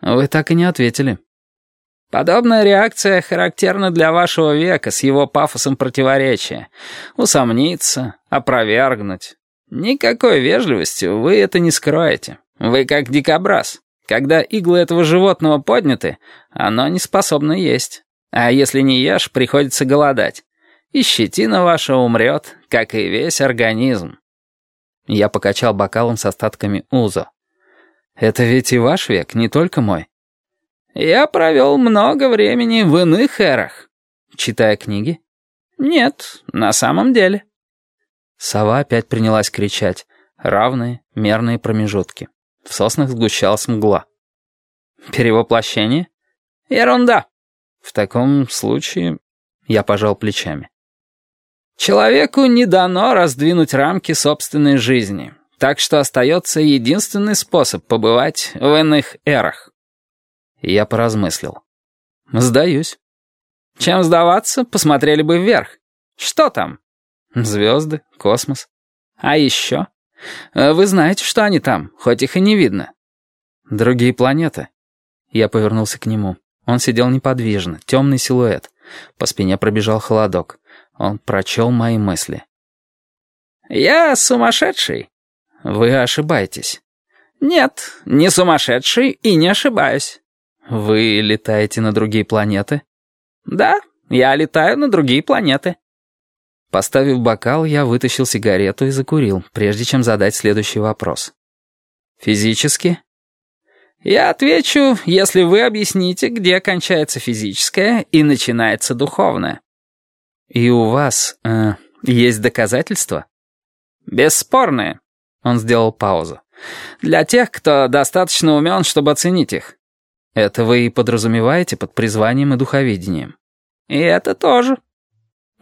Вы так и не ответили. Подобная реакция характерна для вашего века с его пафосом противоречия. Усомниться, опровергнуть. Никакой вежливостью вы это не скроете. Вы как дикобраз. Когда иглы этого животного подняты, оно не способно есть. А если не ешь, приходится голодать. И щетина ваша умрет, как и весь организм. Я покачал бокалом с остатками узо. Это ведь и ваш век, не только мой. Я провел много времени в иных эрах. Читая книги? Нет, на самом деле. Сова опять принялась кричать. Равные, мерные промежутки. В соснах сгущалась мгла. Перевоплощение? Ерунда. В таком случае я пожал плечами. Человеку не дано раздвинуть рамки собственной жизни, так что остается единственный способ побывать в иных эрах. Я поразмыслил. Сдаюсь. Чем сдаваться, посмотрели бы вверх. Что там? Звезды, космос. А еще? Вы знаете, что они там, хоть их и не видно. Другие планеты. Я повернулся к нему. Он сидел неподвижно, темный силуэт. По спине пробежал холодок. Он прочел мои мысли. «Я сумасшедший». «Вы ошибаетесь». «Нет, не сумасшедший и не ошибаюсь». «Вы летаете на другие планеты?» «Да, я летаю на другие планеты». Поставив бокал, я вытащил сигарету и закурил, прежде чем задать следующий вопрос. «Физически?» «Я отвечу, если вы объясните, где кончается физическое и начинается духовное». «И у вас э, есть доказательства?» «Бесспорные». Он сделал паузу. «Для тех, кто достаточно умен, чтобы оценить их». Это вы и подразумеваете под призванием и духовидением. И это тоже.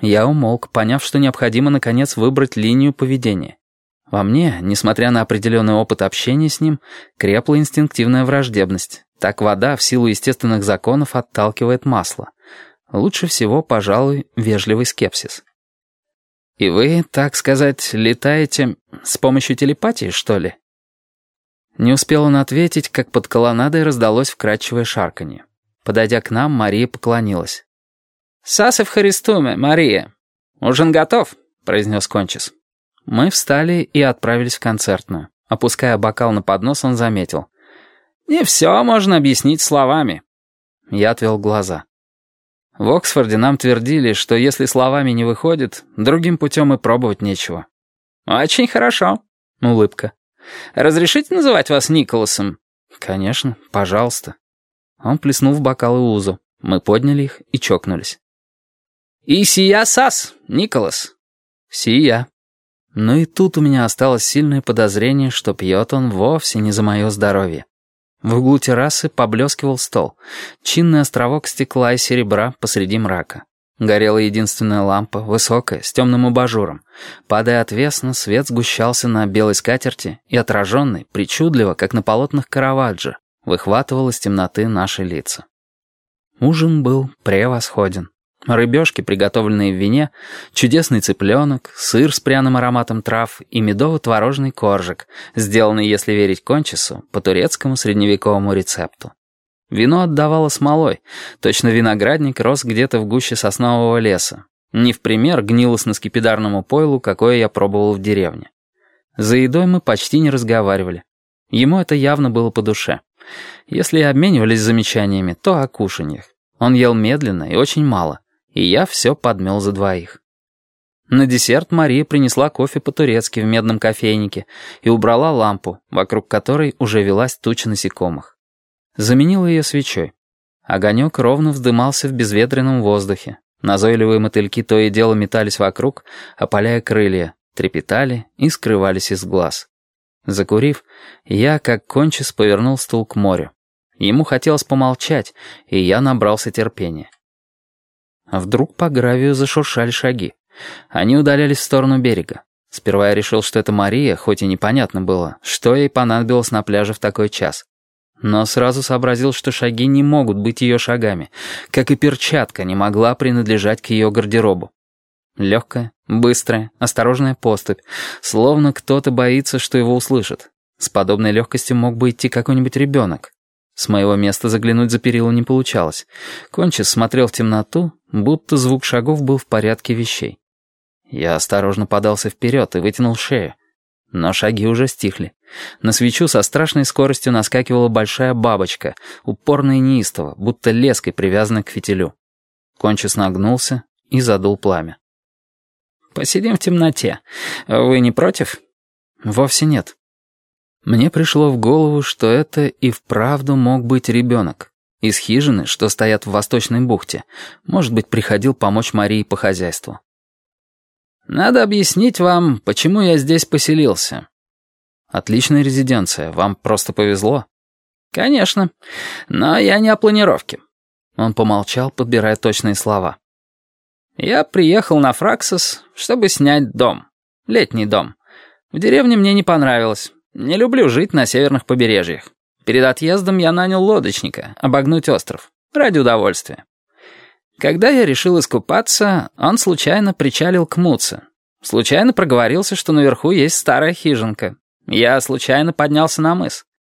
Я умолк, поняв, что необходимо, наконец, выбрать линию поведения. Во мне, несмотря на определенный опыт общения с ним, крепла инстинктивная враждебность. Так вода в силу естественных законов отталкивает масло. Лучше всего, пожалуй, вежливый скепсис. И вы, так сказать, летаете с помощью телепатии, что ли? Не успел он ответить, как под колоннадой раздалось вкрадчивое шарканье. Подойдя к нам, Мария поклонилась. «Сасев Харистуме, Мария. Ужин готов», — произнес Кончис. Мы встали и отправились в концертную. Опуская бокал на поднос, он заметил. «Не все можно объяснить словами». Я отвел глаза. В Оксфорде нам твердили, что если словами не выходит, другим путем и пробовать нечего. «Очень хорошо». Улыбка. Разрешите называть вас Николасом?» «Конечно, пожалуйста». Он плеснул в бокалы Узу. Мы подняли их и чокнулись. «И сия сас, Николас». «Сия». Но и тут у меня осталось сильное подозрение, что пьет он вовсе не за мое здоровье. В углу террасы поблескивал стол. Чинный островок стекла и серебра посреди мрака. Горела единственная лампа, высокая, с темным абажуром. Падая отвесно, свет сгущался на белой скатерти и отраженный, причудливо, как на полотнах Караваджо, выхватывал из темноты наши лица. Ужин был превосходен. Рыбешки, приготовленные в вине, чудесный цыпленок, сыр с пряным ароматом трав и медово-творожный коржик, сделанный, если верить кончису, по турецкому средневековому рецепту. Вино отдавало смолой. Точно виноградник рос где-то в гуще соснового леса. Не в пример гнилостно-скипидарному пойлу, какое я пробовал в деревне. За едой мы почти не разговаривали. Ему это явно было по душе. Если и обменивались замечаниями, то о кушаньях. Он ел медленно и очень мало, и я все подмел за двоих. На десерт Мария принесла кофе по-турецки в медном кофейнике и убрала лампу, вокруг которой уже велась туча насекомых. Заменил ее свечой. Огонек ровно вздымался в безветренном воздухе. Назойливые мотыльки то и дело метались вокруг, опаляя крылья, трепетали и скрывались из глаз. Закурив, я, как кончис, повернул стул к морю. Ему хотелось помолчать, и я набрался терпения. А вдруг по гравию зашуршали шаги. Они удалялись в сторону берега. Сперва я решил, что это Мария, хоть и непонятно было, что ей понадобилось на пляже в такой час. Но сразу сообразил, что шаги не могут быть ее шагами, как и перчатка не могла принадлежать к ее гардеробу. Легкая, быстрая, осторожная поступь, словно кто-то боится, что его услышат. С подобной легкостью мог бы идти какой-нибудь ребенок. С моего места заглянуть за перила не получалось. Кончис смотрел в темноту, будто звук шагов был в порядке вещей. Я осторожно подался вперед и вытянул шею. Но шаги уже стихли. На свечу со страшной скоростью наскакивала большая бабочка, упорно и неистово, будто леской привязанной к фитилю. Кончис нагнулся и задул пламя. «Посидим в темноте. Вы не против?» «Вовсе нет». Мне пришло в голову, что это и вправду мог быть ребенок. Из хижины, что стоят в Восточной бухте, может быть, приходил помочь Марии по хозяйству. «Надо объяснить вам, почему я здесь поселился». «Отличная резиденция, вам просто повезло». «Конечно, но я не о планировке». Он помолчал, подбирая точные слова. «Я приехал на Фраксос, чтобы снять дом. Летний дом. В деревне мне не понравилось. Не люблю жить на северных побережьях. Перед отъездом я нанял лодочника, обогнуть остров. Ради удовольствия. Когда я решил искупаться, он случайно причалил к Муце. Случайно проговорился, что наверху есть старая хижинка. Я случайно поднялся на мыс.